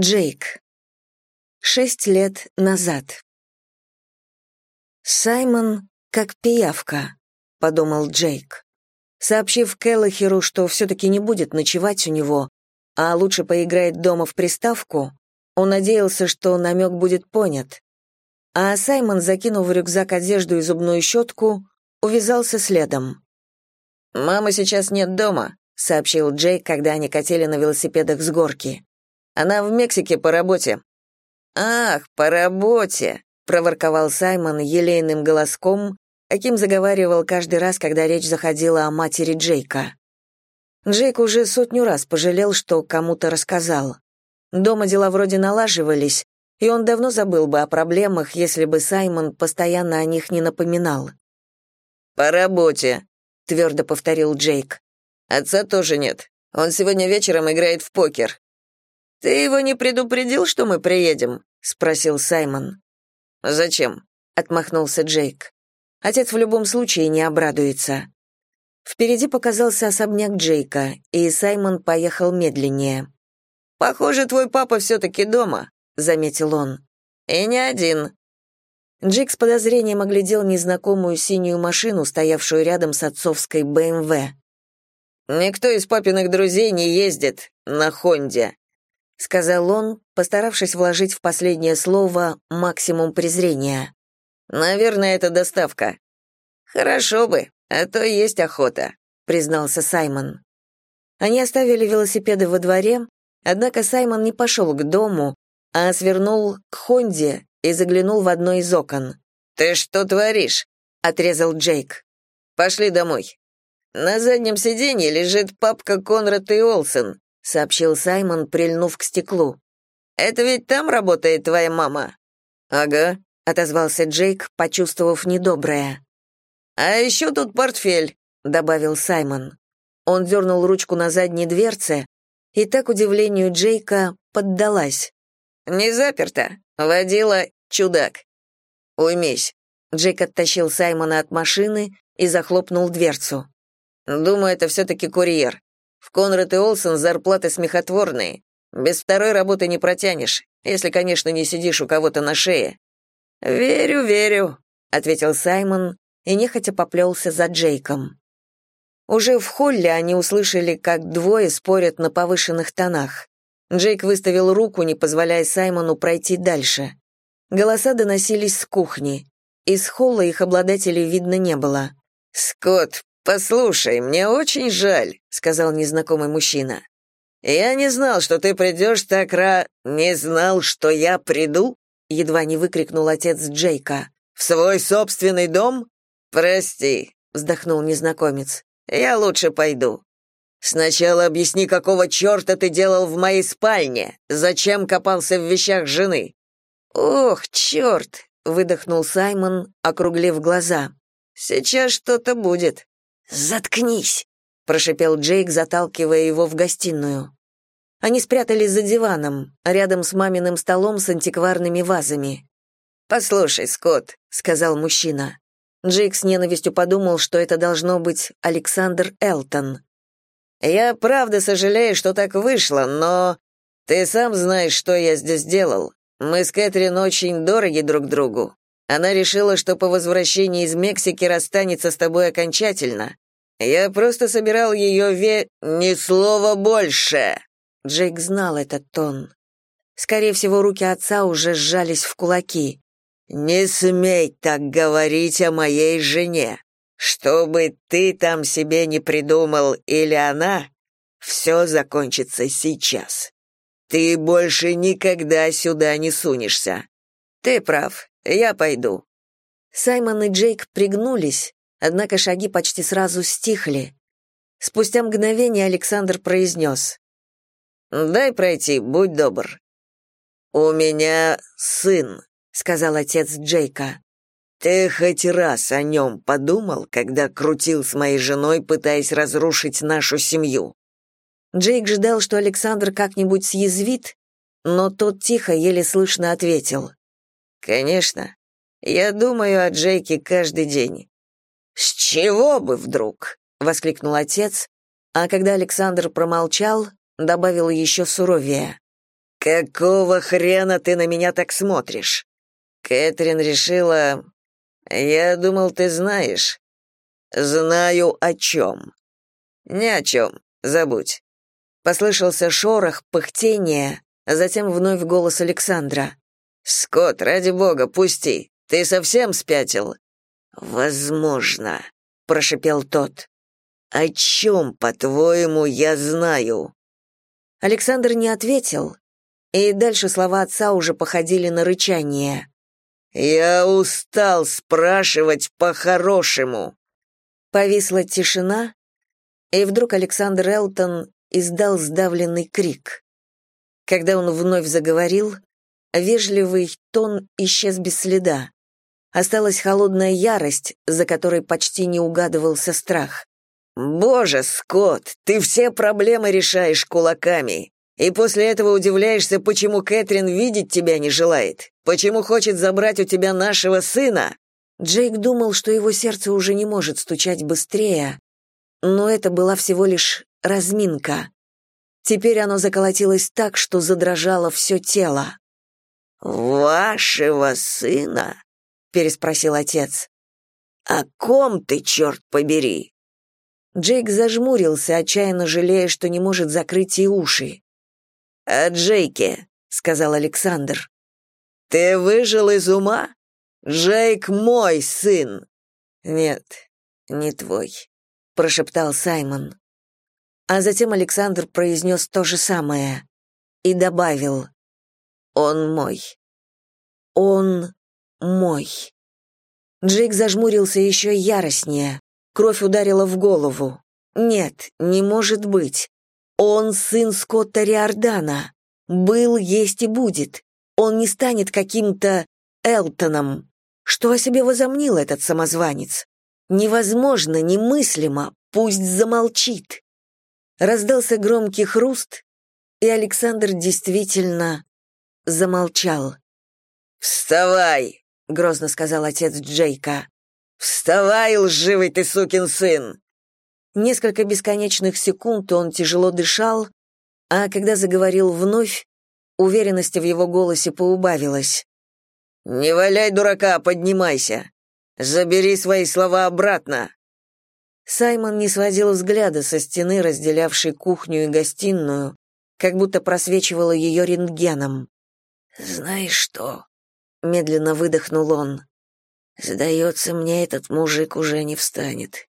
Джейк. Шесть лет назад. «Саймон как пиявка», — подумал Джейк. Сообщив Келлахеру, что все-таки не будет ночевать у него, а лучше поиграет дома в приставку, он надеялся, что намек будет понят. А Саймон, закинув в рюкзак одежду и зубную щетку, увязался следом. «Мамы сейчас нет дома», — сообщил Джейк, когда они катили на велосипедах с горки. Она в Мексике по работе». «Ах, по работе», — проворковал Саймон елейным голоском, каким заговаривал каждый раз, когда речь заходила о матери Джейка. Джейк уже сотню раз пожалел, что кому-то рассказал. Дома дела вроде налаживались, и он давно забыл бы о проблемах, если бы Саймон постоянно о них не напоминал. «По работе», — твердо повторил Джейк. «Отца тоже нет. Он сегодня вечером играет в покер. «Ты его не предупредил, что мы приедем?» — спросил Саймон. «Зачем?» — отмахнулся Джейк. Отец в любом случае не обрадуется. Впереди показался особняк Джейка, и Саймон поехал медленнее. «Похоже, твой папа все-таки дома», — заметил он. «И не один». Джейк с подозрением оглядел незнакомую синюю машину, стоявшую рядом с отцовской БМВ. «Никто из папиных друзей не ездит на Хонде», — сказал он, постаравшись вложить в последнее слово максимум презрения. «Наверное, это доставка». «Хорошо бы, а то есть охота», — признался Саймон. Они оставили велосипеды во дворе, однако Саймон не пошел к дому, а свернул к Хонде и заглянул в одно из окон. «Ты что творишь?» — отрезал Джейк. «Пошли домой». На заднем сиденье лежит папка Конрад и Олсен сообщил Саймон, прильнув к стеклу. Это ведь там работает твоя мама. Ага, отозвался Джейк, почувствовав недоброе. А еще тут портфель, добавил Саймон. Он дернул ручку на задней дверце, и так удивлению Джейка поддалась. Не заперто. Водила чудак. Уймись. Джейк оттащил Саймона от машины и захлопнул дверцу. Думаю, это все-таки курьер. В Конрад и Олсен зарплаты смехотворные. Без второй работы не протянешь, если, конечно, не сидишь у кого-то на шее». «Верю, верю», — ответил Саймон и нехотя поплелся за Джейком. Уже в холле они услышали, как двое спорят на повышенных тонах. Джейк выставил руку, не позволяя Саймону пройти дальше. Голоса доносились с кухни. Из холла их обладателей видно не было. «Скотт, «Послушай, мне очень жаль», — сказал незнакомый мужчина. «Я не знал, что ты придешь так ра... Не знал, что я приду?» Едва не выкрикнул отец Джейка. «В свой собственный дом? Прости», — вздохнул незнакомец. «Я лучше пойду». «Сначала объясни, какого черта ты делал в моей спальне? Зачем копался в вещах жены?» «Ох, черт!» — выдохнул Саймон, округлив глаза. «Сейчас что-то будет». «Заткнись!» — прошипел Джейк, заталкивая его в гостиную. Они спрятались за диваном, рядом с маминым столом с антикварными вазами. «Послушай, Скотт», — сказал мужчина. Джейк с ненавистью подумал, что это должно быть Александр Элтон. «Я правда сожалею, что так вышло, но ты сам знаешь, что я здесь делал. Мы с Кэтрин очень дороги друг другу. Она решила, что по возвращении из Мексики расстанется с тобой окончательно. Я просто собирал ее ве... Ни слова больше!» Джейк знал этот тон. Скорее всего, руки отца уже сжались в кулаки. «Не смей так говорить о моей жене. Что бы ты там себе не придумал или она, все закончится сейчас. Ты больше никогда сюда не сунешься. Ты прав, я пойду». Саймон и Джейк пригнулись, однако шаги почти сразу стихли. Спустя мгновение Александр произнес. «Дай пройти, будь добр». «У меня сын», — сказал отец Джейка. «Ты хоть раз о нем подумал, когда крутил с моей женой, пытаясь разрушить нашу семью?» Джейк ждал, что Александр как-нибудь съязвит, но тот тихо, еле слышно ответил. Конечно. Я думаю о Джейке каждый день. С чего бы вдруг? воскликнул отец, а когда Александр промолчал, добавил еще суровее. «Какого хрена ты на меня так смотришь?» Кэтрин решила... «Я думал, ты знаешь». «Знаю о чем». «Ни о чем. Забудь». Послышался шорох, пыхтение, затем вновь голос Александра. «Скотт, ради бога, пусти. Ты совсем спятил?» «Возможно», — прошипел тот. «О чем, по-твоему, я знаю?» Александр не ответил, и дальше слова отца уже походили на рычание. «Я устал спрашивать по-хорошему». Повисла тишина, и вдруг Александр Элтон издал сдавленный крик. Когда он вновь заговорил, вежливый тон исчез без следа. Осталась холодная ярость, за которой почти не угадывался страх. «Боже, Скотт, ты все проблемы решаешь кулаками. И после этого удивляешься, почему Кэтрин видеть тебя не желает, почему хочет забрать у тебя нашего сына. Джейк думал, что его сердце уже не может стучать быстрее, но это была всего лишь разминка. Теперь оно заколотилось так, что задрожало все тело. «Вашего сына?» — переспросил отец. «О ком ты, черт побери?» Джейк зажмурился, отчаянно жалея, что не может закрыть и уши. «О Джейке», — сказал Александр. «Ты выжил из ума? Джейк мой сын!» «Нет, не твой», — прошептал Саймон. А затем Александр произнес то же самое и добавил «Он мой». «Он мой». Джейк зажмурился еще яростнее. Кровь ударила в голову. «Нет, не может быть. Он сын Скотта Риордана. Был, есть и будет. Он не станет каким-то Элтоном. Что о себе возомнил этот самозванец? Невозможно, немыслимо, пусть замолчит. Раздался громкий хруст, и Александр действительно замолчал. «Вставай!» — грозно сказал отец Джейка. «Вставай, лживый ты сукин сын! Несколько бесконечных секунд он тяжело дышал, а когда заговорил вновь, уверенность в его голосе поубавилась. «Не валяй дурака, поднимайся! Забери свои слова обратно!» Саймон не сводил взгляда со стены, разделявшей кухню и гостиную, как будто просвечивало ее рентгеном. «Знаешь что?» — медленно выдохнул он. «Сдается мне, этот мужик уже не встанет.